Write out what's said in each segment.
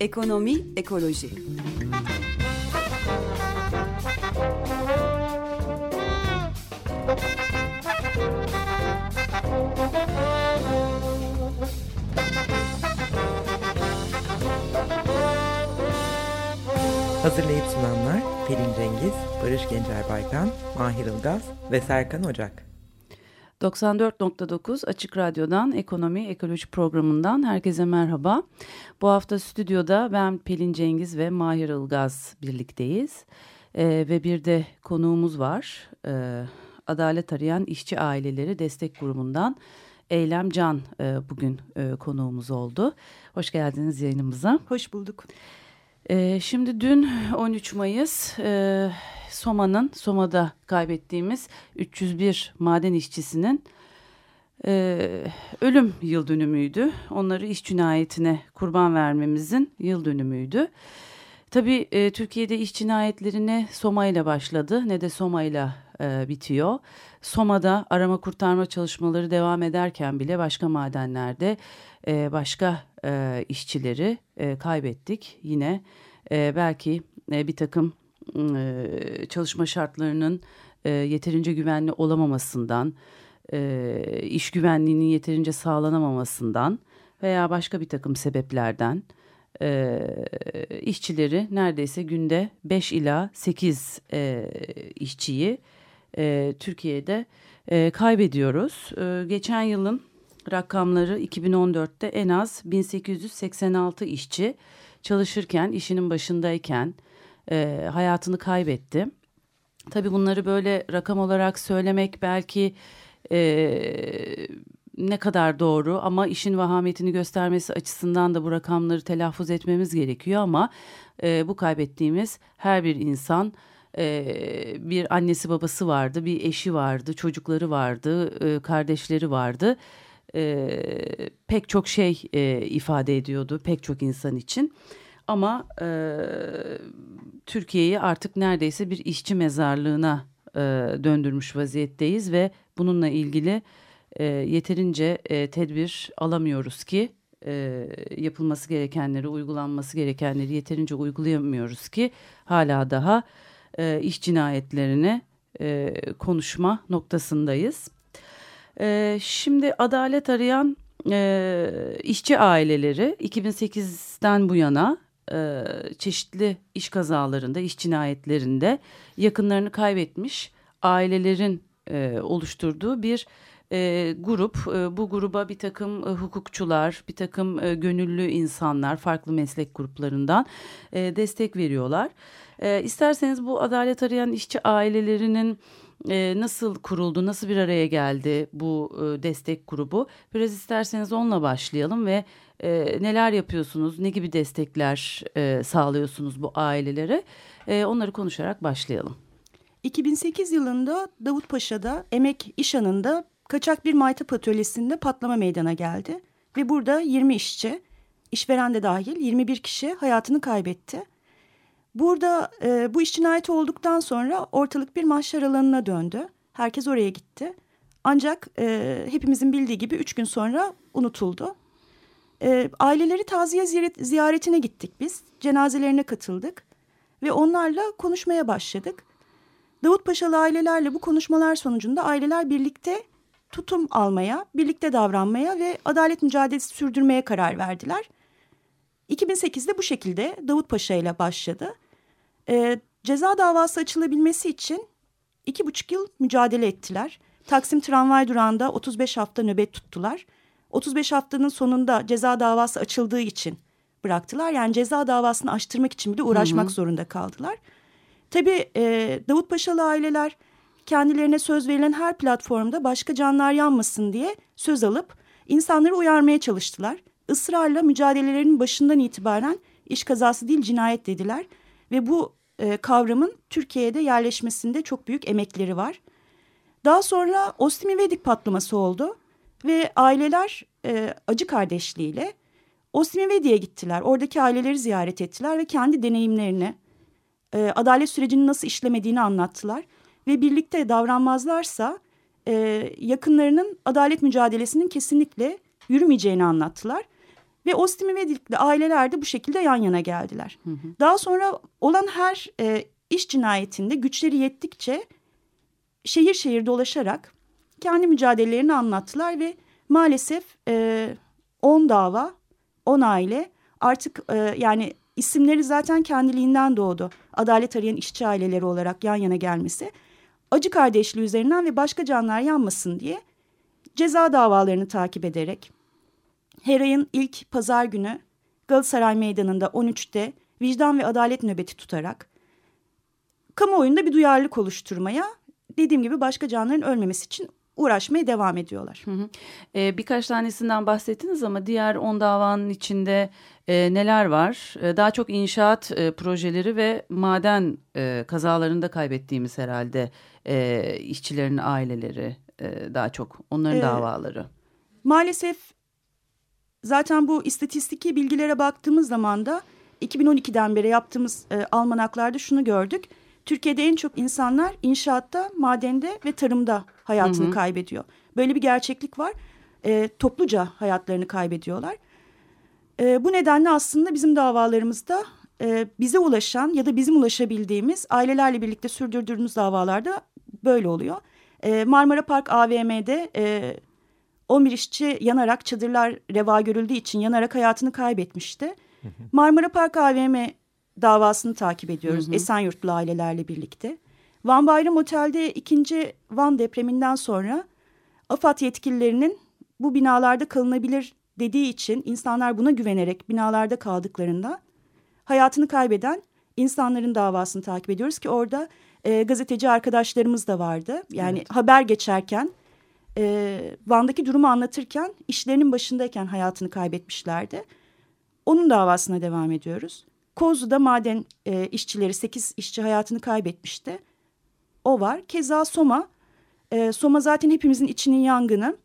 Ekonomi, ekoloji. Hazırlayıp sunanlar Pelin Cengiz, Barış Gencer Baykan, Mahir Ilgaz ve Serkan Ocak. 94.9 Açık Radyo'dan Ekonomi Ekoloji programından herkese merhaba. Bu hafta stüdyoda ben Pelin Cengiz ve Mahir Ilgaz birlikteyiz. Ee, ve bir de konuğumuz var. Ee, Adalet Arayan İşçi Aileleri Destek Grubundan Eylem Can e, bugün e, konuğumuz oldu. Hoş geldiniz yayınımıza. Hoş bulduk. Ee, şimdi dün 13 Mayıs e, Soma'nın Soma'da kaybettiğimiz 301 maden işçisinin e, ölüm yıl dönümüydü. Onları iş cinayetine kurban vermemizin yıl dönümüydü. Tabii e, Türkiye'de iş cinayetlerine Soma ile başladı ne de Soma ile bitiyor. Soma'da arama kurtarma çalışmaları devam ederken bile başka madenlerde başka e, işçileri e, kaybettik. Yine e, belki e, bir takım e, çalışma şartlarının e, yeterince güvenli olamamasından, e, iş güvenliğinin yeterince sağlanamamasından veya başka bir takım sebeplerden e, işçileri neredeyse günde 5 ila 8 e, işçiyi e, Türkiye'de e, kaybediyoruz. E, geçen yılın rakamları 2014'te en az 1886 işçi çalışırken, işinin başındayken e, hayatını kaybetti. Tabii bunları böyle rakam olarak söylemek belki e, ne kadar doğru ama işin vahametini göstermesi açısından da bu rakamları telaffuz etmemiz gerekiyor ama e, bu kaybettiğimiz her bir insan e, bir annesi babası vardı, bir eşi vardı, çocukları vardı, e, kardeşleri vardı. E, pek çok şey e, ifade ediyordu pek çok insan için. Ama e, Türkiye'yi artık neredeyse bir işçi mezarlığına e, döndürmüş vaziyetteyiz ve bununla ilgili e, yeterince e, tedbir alamıyoruz ki e, yapılması gerekenleri, uygulanması gerekenleri yeterince uygulayamıyoruz ki hala daha e, iş cinayetlerini e, konuşma noktasındayız. E, şimdi adalet arayan e, işçi aileleri 2008'den bu yana e, çeşitli iş kazalarında, iş cinayetlerinde yakınlarını kaybetmiş ailelerin e, oluşturduğu bir e, grup. E, bu gruba bir takım e, hukukçular, bir takım e, gönüllü insanlar, farklı meslek gruplarından e, destek veriyorlar. E, isterseniz bu adalet arayan işçi ailelerinin e, nasıl kuruldu, nasıl bir araya geldi bu e, destek grubu? Biraz isterseniz onunla başlayalım ve e, neler yapıyorsunuz, ne gibi destekler e, sağlıyorsunuz bu ailelere? E, onları konuşarak başlayalım. 2008 yılında Davutpaşa'da Emek İş Anı'nda kaçak bir maytap atölyesinde patlama meydana geldi. Ve burada 20 işçi, işveren de dahil 21 kişi hayatını kaybetti. Burada e, bu iş cinayeti olduktan sonra ortalık bir mahşer alanına döndü. Herkes oraya gitti. Ancak e, hepimizin bildiği gibi üç gün sonra unutuldu. E, aileleri taziye ziyaretine gittik biz. Cenazelerine katıldık ve onlarla konuşmaya başladık. Davutpaşalı ailelerle bu konuşmalar sonucunda aileler birlikte tutum almaya, birlikte davranmaya ve adalet mücadelesi sürdürmeye karar verdiler. 2008'de bu şekilde Davutpaşa ile başladı. E, ceza davası açılabilmesi için iki buçuk yıl mücadele ettiler. Taksim tramvay durağında 35 hafta nöbet tuttular. 35 haftanın sonunda ceza davası açıldığı için bıraktılar. Yani ceza davasını açtırmak için bile uğraşmak hı hı. zorunda kaldılar. Tabii e, Davutpaşalı aileler kendilerine söz verilen her platformda başka canlar yanmasın diye söz alıp insanları uyarmaya çalıştılar. Israrla mücadelelerinin başından itibaren iş kazası değil cinayet dediler. Ve bu e, kavramın Türkiye'de yerleşmesinde çok büyük emekleri var. Daha sonra Ostimi Vedik patlaması oldu ve aileler e, acı kardeşliğiyle Ostimi Vedik'e gittiler. Oradaki aileleri ziyaret ettiler ve kendi deneyimlerini, e, adalet sürecinin nasıl işlemediğini anlattılar. Ve birlikte davranmazlarsa e, yakınlarının adalet mücadelesinin kesinlikle yürümeyeceğini anlattılar. Ve Ostim İvedik'le aileler de bu şekilde yan yana geldiler. Hı hı. Daha sonra olan her e, iş cinayetinde güçleri yettikçe şehir şehir dolaşarak kendi mücadelelerini anlattılar ve maalesef 10 e, dava, 10 aile artık e, yani isimleri zaten kendiliğinden doğdu. Adalet arayan işçi aileleri olarak yan yana gelmesi. Acı kardeşliği üzerinden ve başka canlar yanmasın diye ceza davalarını takip ederek her ayın ilk pazar günü Galatasaray Meydanı'nda 13'te vicdan ve adalet nöbeti tutarak kamuoyunda bir duyarlılık oluşturmaya dediğim gibi başka canların ölmemesi için uğraşmaya devam ediyorlar. Hı hı. Ee, birkaç tanesinden bahsettiniz ama diğer on davanın içinde e, neler var? E, daha çok inşaat e, projeleri ve maden e, kazalarında kaybettiğimiz herhalde e, işçilerin aileleri e, daha çok onların ee, davaları. Maalesef zaten bu istatistiki bilgilere baktığımız zaman da 2012'den beri yaptığımız e, almanaklarda şunu gördük. Türkiye'de en çok insanlar inşaatta, madende ve tarımda hayatını hı hı. kaybediyor. Böyle bir gerçeklik var. E, topluca hayatlarını kaybediyorlar. E, bu nedenle aslında bizim davalarımızda e, bize ulaşan ya da bizim ulaşabildiğimiz ailelerle birlikte sürdürdüğümüz davalarda böyle oluyor. E, Marmara Park AVM'de e, 11 işçi yanarak çadırlar reva görüldüğü için yanarak hayatını kaybetmişti. Hı hı. Marmara Park AVM davasını takip ediyoruz hı hı. Esenyurtlu ailelerle birlikte. Van Bayram Otel'de ikinci Van depreminden sonra AFAD yetkililerinin bu binalarda kalınabilir dediği için insanlar buna güvenerek binalarda kaldıklarında hayatını kaybeden insanların davasını takip ediyoruz ki orada e, gazeteci arkadaşlarımız da vardı. Yani evet. haber geçerken e, Van'daki durumu anlatırken işlerinin başındayken hayatını kaybetmişlerdi. Onun davasına devam ediyoruz. Kozlu'da maden e, işçileri 8 işçi hayatını kaybetmişti. O var. Keza Soma. E, Soma zaten hepimizin içinin yangını.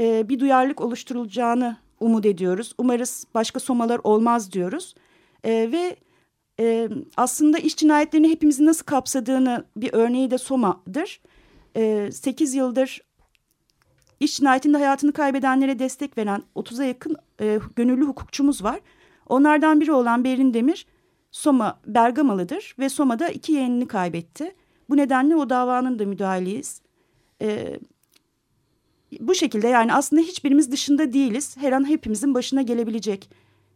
E, bir duyarlılık oluşturulacağını umut ediyoruz. Umarız başka Somalar olmaz diyoruz. E, ve e, aslında iş cinayetlerini hepimizi nasıl kapsadığını bir örneği de Soma'dır. E, 8 yıldır iş cinayetinde hayatını kaybedenlere destek veren 30'a yakın e, gönüllü hukukçumuz var. Onlardan biri olan Berin Demir Soma Bergamalıdır ve Soma'da iki yeğenini kaybetti. Bu nedenle o davanın da müdahaleyiz. Ee, bu şekilde yani aslında hiçbirimiz dışında değiliz. Her an hepimizin başına gelebilecek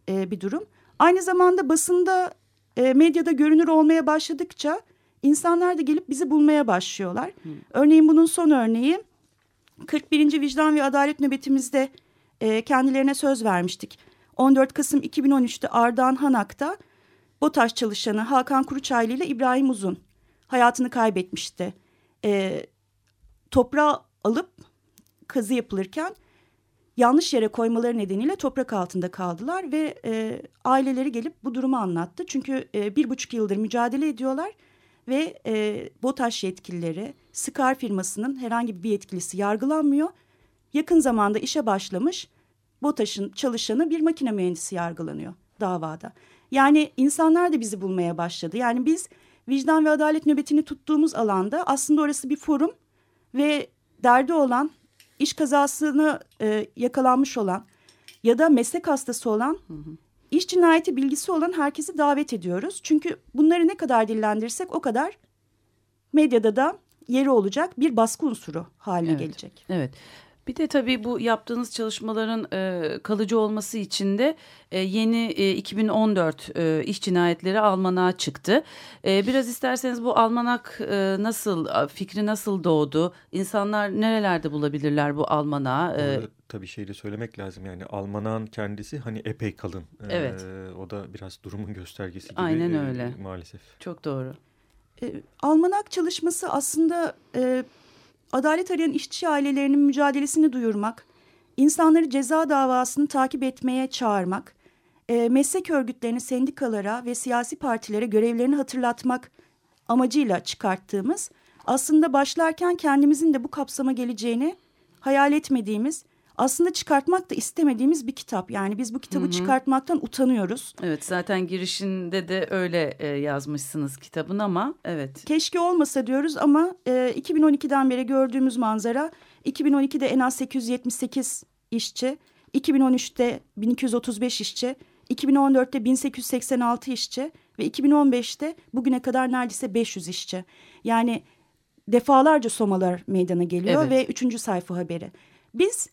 e, bir durum. Aynı zamanda basında, e, medyada görünür olmaya başladıkça insanlar da gelip bizi bulmaya başlıyorlar. Hmm. Örneğin bunun son örneği 41. Vicdan ve Adalet nöbetimizde e, kendilerine söz vermiştik 14 Kasım 2013'te Ardahan Hanak'ta BOTAŞ çalışanı Hakan Kuruçaylı ile İbrahim Uzun hayatını kaybetmişti. E, toprağı alıp kazı yapılırken yanlış yere koymaları nedeniyle toprak altında kaldılar ve e, aileleri gelip bu durumu anlattı. Çünkü e, bir buçuk yıldır mücadele ediyorlar ve e, BOTAŞ yetkilileri, Skar firmasının herhangi bir yetkilisi yargılanmıyor. Yakın zamanda işe başlamış BOTAŞ'ın çalışanı bir makine mühendisi yargılanıyor davada. Yani insanlar da bizi bulmaya başladı. Yani biz vicdan ve adalet nöbetini tuttuğumuz alanda aslında orası bir forum ve derdi olan iş kazasını e, yakalanmış olan ya da meslek hastası olan hı hı. iş cinayeti bilgisi olan herkesi davet ediyoruz. Çünkü bunları ne kadar dillendirirsek o kadar medyada da yeri olacak bir baskı unsuru haline evet, gelecek. Evet. Bir de tabii bu yaptığınız çalışmaların e, kalıcı olması için de e, yeni e, 2014 e, iş cinayetleri almanağı çıktı. E, biraz isterseniz bu almanak e, nasıl, fikri nasıl doğdu? İnsanlar nerelerde bulabilirler bu almanağı? E, tabii şeyi de söylemek lazım yani almanağın kendisi hani epey kalın. Evet. E, o da biraz durumun göstergesi gibi. Aynen öyle. E, maalesef. Çok doğru. E, almanak çalışması aslında... E, adalet arayan işçi ailelerinin mücadelesini duyurmak, insanları ceza davasını takip etmeye çağırmak, e, meslek örgütlerini sendikalara ve siyasi partilere görevlerini hatırlatmak amacıyla çıkarttığımız, aslında başlarken kendimizin de bu kapsama geleceğini hayal etmediğimiz aslında çıkartmak da istemediğimiz bir kitap. Yani biz bu kitabı Hı hı. çıkartmaktan utanıyoruz. Evet zaten girişinde de öyle e, yazmışsınız kitabın ama evet. Keşke olmasa diyoruz ama e, 2012'den beri gördüğümüz manzara 2012'de en az 878 işçi, 2013'te 1235 işçi, 2014'te 1886 işçi ve 2015'te bugüne kadar neredeyse 500 işçi. Yani defalarca somalar meydana geliyor Evet. ve üçüncü sayfa haberi. Biz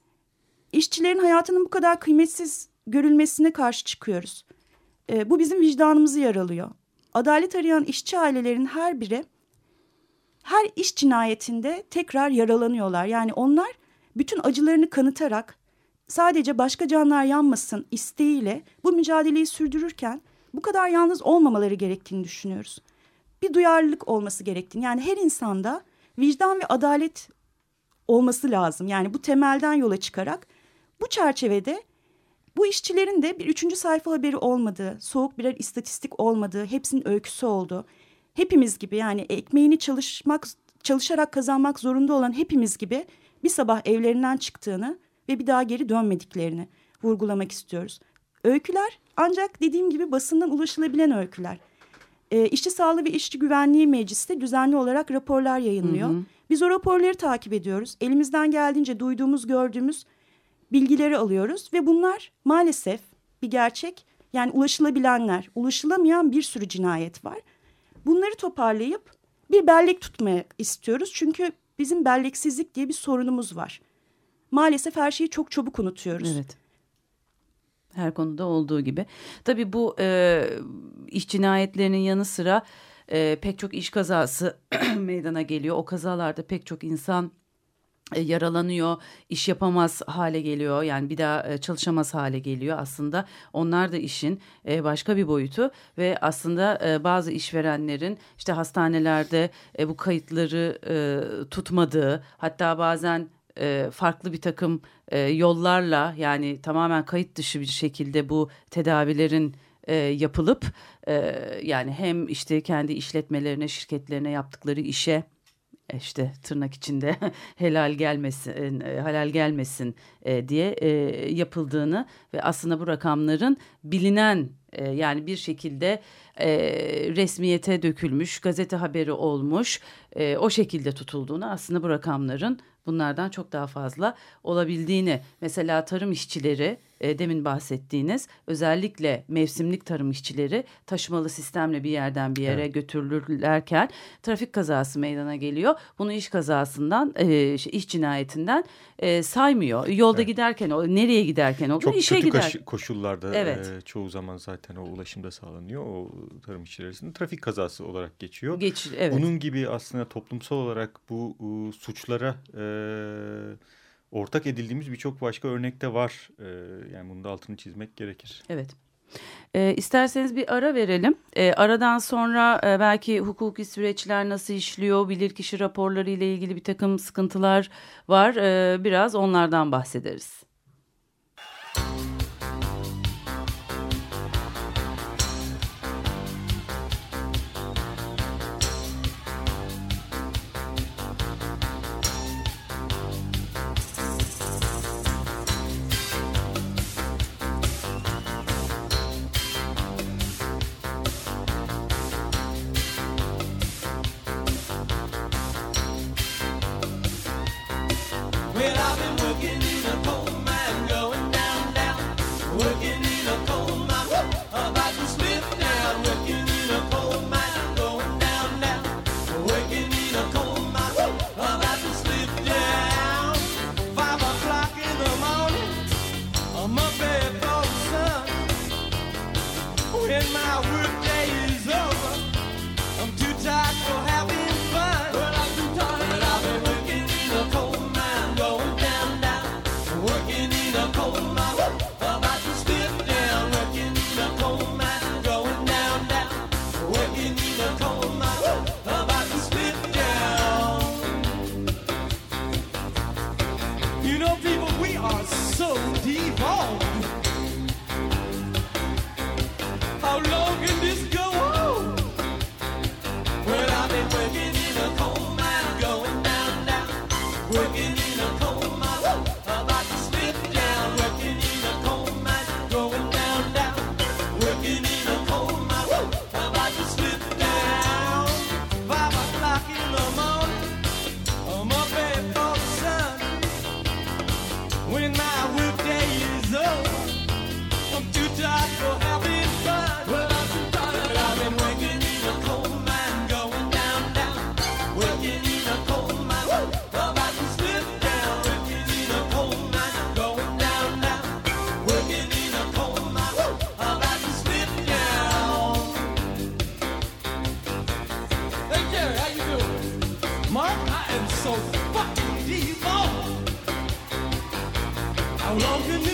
işçilerin hayatının bu kadar kıymetsiz görülmesine karşı çıkıyoruz. E, bu bizim vicdanımızı yaralıyor. Adalet arayan işçi ailelerin her biri her iş cinayetinde tekrar yaralanıyorlar. Yani onlar bütün acılarını kanıtarak sadece başka canlar yanmasın isteğiyle bu mücadeleyi sürdürürken bu kadar yalnız olmamaları gerektiğini düşünüyoruz. Bir duyarlılık olması gerektiğini yani her insanda vicdan ve adalet olması lazım. Yani bu temelden yola çıkarak bu çerçevede bu işçilerin de bir üçüncü sayfa haberi olmadığı, soğuk birer istatistik olmadığı, hepsinin öyküsü olduğu, hepimiz gibi yani ekmeğini çalışmak çalışarak kazanmak zorunda olan hepimiz gibi bir sabah evlerinden çıktığını ve bir daha geri dönmediklerini vurgulamak istiyoruz. Öyküler ancak dediğim gibi basından ulaşılabilen öyküler. E, İşçi Sağlığı ve İşçi Güvenliği Meclisi de düzenli olarak raporlar yayınlıyor. Hı hı. Biz o raporları takip ediyoruz. Elimizden geldiğince duyduğumuz, gördüğümüz bilgileri alıyoruz ve bunlar maalesef bir gerçek. Yani ulaşılabilenler, ulaşılamayan bir sürü cinayet var. Bunları toparlayıp bir bellek tutmaya istiyoruz. Çünkü bizim belleksizlik diye bir sorunumuz var. Maalesef her şeyi çok çabuk unutuyoruz. Evet. Her konuda olduğu gibi. Tabii bu e, iş cinayetlerinin yanı sıra e, pek çok iş kazası meydana geliyor. O kazalarda pek çok insan yaralanıyor, iş yapamaz hale geliyor. Yani bir daha e, çalışamaz hale geliyor. Aslında onlar da işin e, başka bir boyutu ve aslında e, bazı işverenlerin işte hastanelerde e, bu kayıtları e, tutmadığı, hatta bazen e, farklı bir takım e, yollarla yani tamamen kayıt dışı bir şekilde bu tedavilerin e, yapılıp e, yani hem işte kendi işletmelerine, şirketlerine yaptıkları işe e, işte tırnak içinde helal gelmesin, e, helal gelmesin e, diye e, yapıldığını ve aslında bu rakamların bilinen e, yani bir şekilde e, resmiyete dökülmüş, gazete haberi olmuş, e, o şekilde tutulduğunu aslında bu rakamların bunlardan çok daha fazla olabildiğini mesela tarım işçileri e, demin bahsettiğiniz özellikle mevsimlik tarım işçileri taşımalı sistemle bir yerden bir yere Evet. götürülürlerken trafik kazası meydana geliyor. Bunu iş kazasından e, şey, iş cinayetinden e, saymıyor. Yolda Evet. giderken o nereye giderken o Çok işe kötü gider. koş- koşullarda Evet. e, çoğu zaman zaten o ulaşımda sağlanıyor. O tarım işçileri arasında trafik kazası olarak geçiyor. Geç, evet. Bunun gibi aslında toplumsal olarak bu e, suçlara e, ortak edildiğimiz birçok başka örnekte var. E, yani bunun da altını çizmek gerekir. Evet. E, isterseniz bir ara verelim. E, aradan sonra e, belki hukuki süreçler nasıl işliyor, bilirkişi raporları ile ilgili bir takım sıkıntılar var. E, biraz onlardan bahsederiz. Working in How long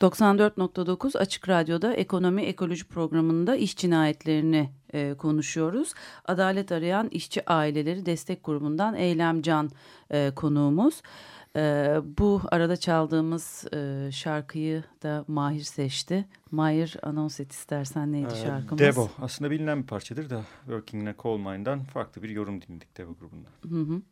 94.9 Açık Radyo'da Ekonomi Ekoloji programında iş cinayetlerini e, konuşuyoruz. Adalet arayan işçi aileleri destek grubundan Eylem Can e, konuğumuz. E, bu arada çaldığımız e, şarkıyı da Mahir seçti. Mahir anons et istersen neydi Ee, şarkımız? Devo aslında bilinen bir parçadır da Working in a Coal Mine'dan farklı bir yorum dinledik Devo grubundan. Hı hı.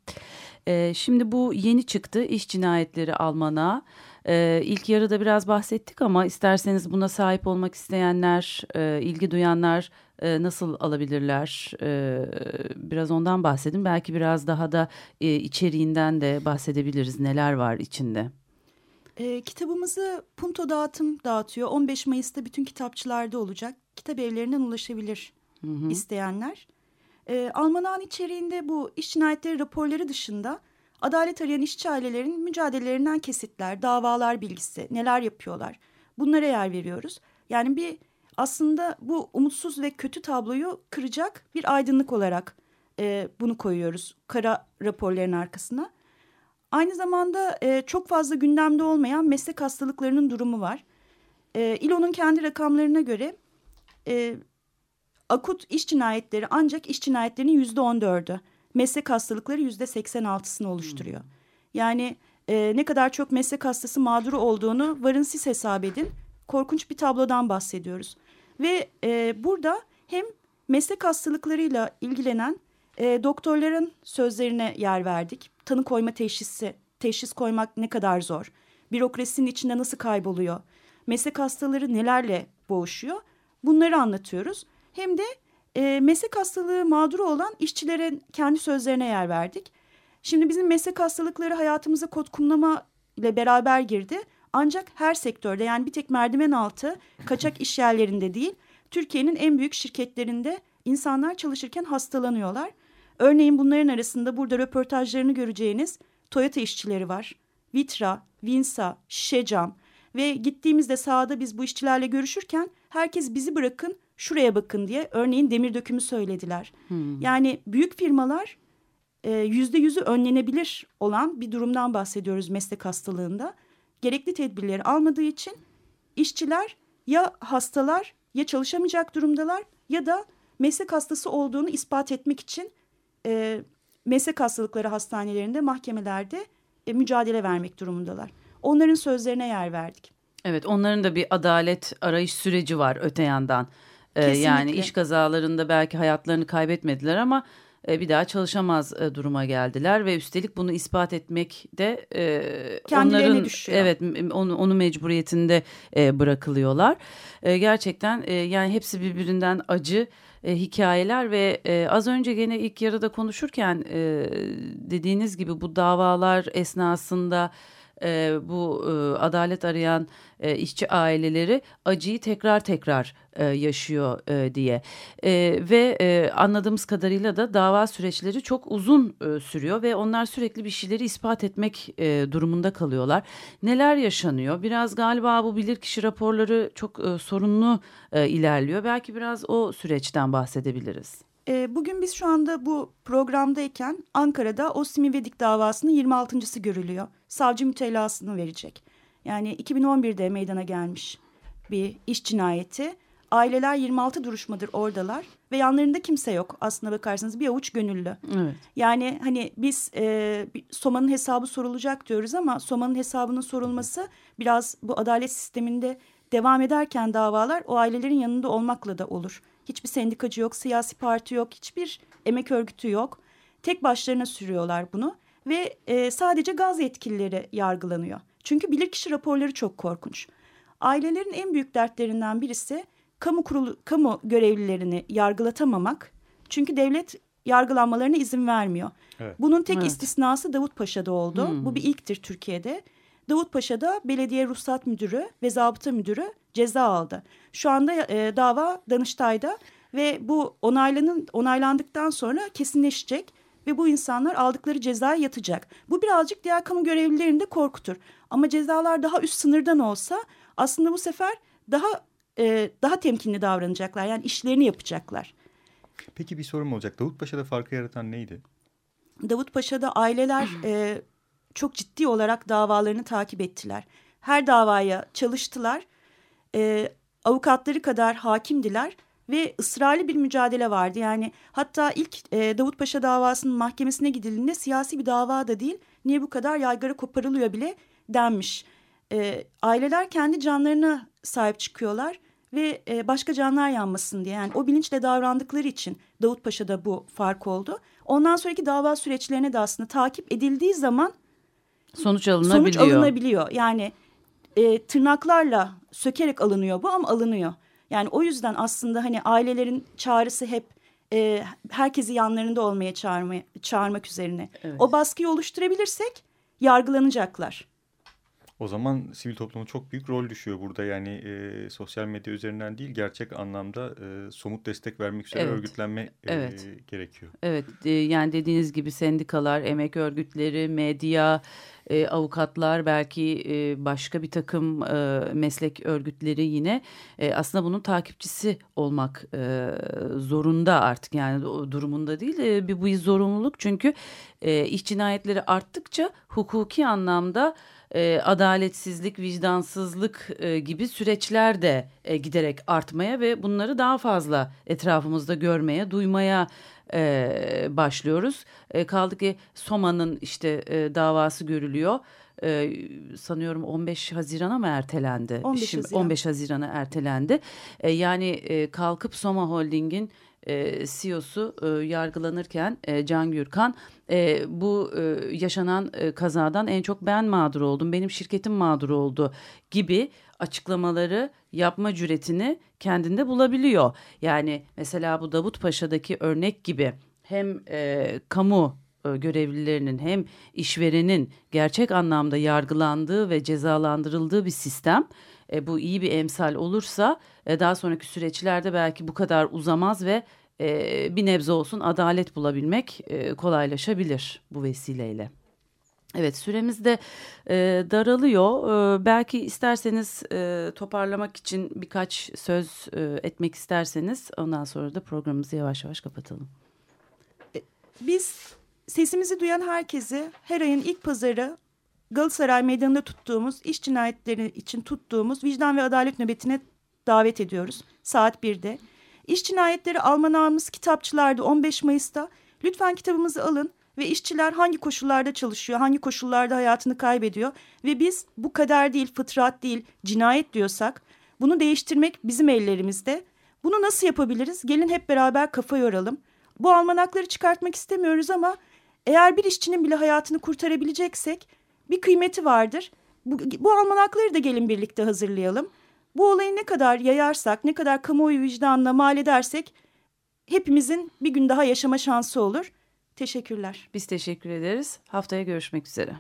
Ee, şimdi bu yeni çıktı iş cinayetleri Almana. Ee, ilk yarıda biraz bahsettik ama isterseniz buna sahip olmak isteyenler, e, ilgi duyanlar e, nasıl alabilirler? E, biraz ondan bahsedin. Belki biraz daha da e, içeriğinden de bahsedebiliriz. Neler var içinde? E, kitabımızı Punto Dağıtım dağıtıyor. 15 Mayıs'ta bütün kitapçılarda olacak. Kitap evlerinden ulaşabilir Hı hı. isteyenler. E, Almanağın içeriğinde bu iş cinayetleri raporları dışında adalet arayan işçi ailelerin mücadelelerinden kesitler, davalar bilgisi, neler yapıyorlar. Bunlara yer veriyoruz. Yani bir aslında bu umutsuz ve kötü tabloyu kıracak bir aydınlık olarak e, bunu koyuyoruz kara raporların arkasına. Aynı zamanda e, çok fazla gündemde olmayan meslek hastalıklarının durumu var. E, İLO'nun kendi rakamlarına göre e, akut iş cinayetleri ancak iş cinayetlerinin yüzde on dördü. Meslek hastalıkları yüzde seksen altısını oluşturuyor. Yani e, ne kadar çok meslek hastası mağduru olduğunu varın siz hesap edin. Korkunç bir tablodan bahsediyoruz. Ve e, burada hem meslek hastalıklarıyla ilgilenen e, doktorların sözlerine yer verdik. Tanı koyma teşhisi, teşhis koymak ne kadar zor. Bürokrasinin içinde nasıl kayboluyor. Meslek hastaları nelerle boğuşuyor. Bunları anlatıyoruz. Hem de e, meslek hastalığı mağduru olan işçilerin kendi sözlerine yer verdik. Şimdi bizim meslek hastalıkları hayatımıza kod kumlama ile beraber girdi. Ancak her sektörde yani bir tek merdiven altı kaçak iş yerlerinde değil, Türkiye'nin en büyük şirketlerinde insanlar çalışırken hastalanıyorlar. Örneğin bunların arasında burada röportajlarını göreceğiniz Toyota işçileri var. Vitra, Vinsa, Şişecam ve gittiğimizde sahada biz bu işçilerle görüşürken herkes bizi bırakın şuraya bakın diye örneğin demir dökümü söylediler. Yani büyük firmalar e, yüzde yüzü önlenebilir olan bir durumdan bahsediyoruz meslek hastalığında. Gerekli tedbirleri almadığı için işçiler ya hastalar ya çalışamayacak durumdalar ya da meslek hastası olduğunu ispat etmek için e, meslek hastalıkları hastanelerinde mahkemelerde e, mücadele vermek durumundalar. Onların sözlerine yer verdik. Evet onların da bir adalet arayış süreci var öte yandan. Ee, Kesinlikle. yani iş kazalarında belki hayatlarını kaybetmediler ama e, bir daha çalışamaz e, duruma geldiler ve üstelik bunu ispat etmek de e, Kendilerine onların düşüyor. evet onu, onu mecburiyetinde bırakılıyorlar. Gerçekten yani hepsi birbirinden acı hikayeler ve az önce gene ilk yarıda konuşurken dediğiniz gibi bu davalar esnasında e, bu e, adalet arayan e, işçi aileleri acıyı tekrar tekrar e, yaşıyor e, diye E, ve e, anladığımız kadarıyla da dava süreçleri çok uzun e, sürüyor ve onlar sürekli bir şeyleri ispat etmek e, durumunda kalıyorlar. Neler yaşanıyor? Biraz galiba bu bilirkişi raporları çok e, sorunlu e, ilerliyor. Belki biraz o süreçten bahsedebiliriz. E, bugün biz şu anda bu programdayken Ankara'da Ostim İvedik davasının 26.sı görülüyor. Savcı mütelasını verecek. Yani 2011'de meydana gelmiş bir iş cinayeti. Aileler 26 duruşmadır oradalar ve yanlarında kimse yok aslına bakarsanız bir avuç gönüllü. Evet. Yani hani biz e, Soma'nın hesabı sorulacak diyoruz ama Soma'nın hesabının sorulması biraz bu adalet sisteminde devam ederken davalar o ailelerin yanında olmakla da olur. Hiçbir sendikacı yok, siyasi parti yok, hiçbir emek örgütü yok. Tek başlarına sürüyorlar bunu ve e, sadece gaz yetkilileri yargılanıyor. Çünkü bilirkişi raporları çok korkunç. Ailelerin en büyük dertlerinden birisi kamu kurulu kamu görevlilerini yargılatamamak. Çünkü devlet yargılanmalarına izin vermiyor. Evet. Bunun tek Evet. istisnası Davutpaşa'da oldu. Hmm. Bu bir ilktir Türkiye'de. Davutpaşa'da belediye ruhsat müdürü ve zabıta müdürü ceza aldı. Şu anda e, dava Danıştay'da ve bu onaylanın onaylandıktan sonra kesinleşecek ve bu insanlar aldıkları cezaya yatacak. Bu birazcık diğer kamu görevlilerini de korkutur. Ama cezalar daha üst sınırdan olsa aslında bu sefer daha e, daha temkinli davranacaklar. Yani işlerini yapacaklar. Peki bir sorum olacak. Davutpaşa'da farkı yaratan neydi? Davutpaşa'da aileler e, çok ciddi olarak davalarını takip ettiler. Her davaya çalıştılar. E, avukatları kadar hakimdiler ve ısrarlı bir mücadele vardı. Yani hatta ilk e, Davutpaşa davasının mahkemesine gidildiğinde siyasi bir dava da değil niye bu kadar yaygara koparılıyor bile denmiş. E, aileler kendi canlarına sahip çıkıyorlar ve e, başka canlar yanmasın diye. Yani o bilinçle davrandıkları için Davutpaşa'da bu fark oldu. Ondan sonraki dava süreçlerine de aslında takip edildiği zaman Sonuç alınabiliyor. sonuç alınabiliyor. Yani e, tırnaklarla sökerek alınıyor bu ama alınıyor. Yani o yüzden aslında hani ailelerin çağrısı hep e, herkesi yanlarında olmaya çağırmaya, çağırmak üzerine. Evet. O baskıyı oluşturabilirsek yargılanacaklar. O zaman sivil topluma çok büyük rol düşüyor burada. Yani e, sosyal medya üzerinden değil gerçek anlamda e, somut destek vermek üzere Evet. örgütlenme e, Evet. gerekiyor. Evet e, yani dediğiniz gibi sendikalar, emek örgütleri, medya, e, avukatlar belki e, başka bir takım e, meslek örgütleri yine e, aslında bunun takipçisi olmak e, zorunda artık yani durumunda değil e, bir bu zorunluluk çünkü e, iş cinayetleri arttıkça hukuki anlamda e, adaletsizlik, vicdansızlık e, gibi süreçler de e, giderek artmaya ve bunları daha fazla etrafımızda görmeye, duymaya e, başlıyoruz. E, kaldı ki Soma'nın işte e, davası görülüyor. E, sanıyorum 15 Haziran'a mı ertelendi? 15 Şimdi Haziran. 15 Haziran'a ertelendi. E, yani e, kalkıp Soma Holding'in e, CEO'su e, yargılanırken e, Can Gürkan e, bu e, yaşanan e, kazadan en çok ben mağdur oldum, benim şirketim mağdur oldu gibi açıklamaları yapma cüretini kendinde bulabiliyor. Yani mesela bu Davutpaşa'daki örnek gibi hem e, kamu görevlilerinin hem işverenin gerçek anlamda yargılandığı ve cezalandırıldığı bir sistem. E, bu iyi bir emsal olursa e, daha sonraki süreçlerde belki bu kadar uzamaz ve e, bir nebze olsun adalet bulabilmek e, kolaylaşabilir bu vesileyle. Evet süremiz de e, daralıyor. E, belki isterseniz e, toparlamak için birkaç söz e, etmek isterseniz ondan sonra da programımızı yavaş yavaş kapatalım. Biz sesimizi duyan herkesi her ayın ilk pazarı Galatasaray Meydanı'nda tuttuğumuz iş cinayetleri için tuttuğumuz vicdan ve adalet nöbetine davet ediyoruz. Saat 1'de. İş cinayetleri almanağımız kitapçılarda 15 Mayıs'ta. Lütfen kitabımızı alın ve işçiler hangi koşullarda çalışıyor, hangi koşullarda hayatını kaybediyor ve biz bu kader değil, fıtrat değil, cinayet diyorsak bunu değiştirmek bizim ellerimizde. Bunu nasıl yapabiliriz? Gelin hep beraber kafa yoralım. Bu almanakları çıkartmak istemiyoruz ama eğer bir işçinin bile hayatını kurtarabileceksek bir kıymeti vardır. Bu, bu almanakları da gelin birlikte hazırlayalım. Bu olayı ne kadar yayarsak, ne kadar kamuoyu vicdanına mal edersek hepimizin bir gün daha yaşama şansı olur. Teşekkürler. Biz teşekkür ederiz. Haftaya görüşmek üzere.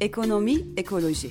Ekonomi, ekoloji.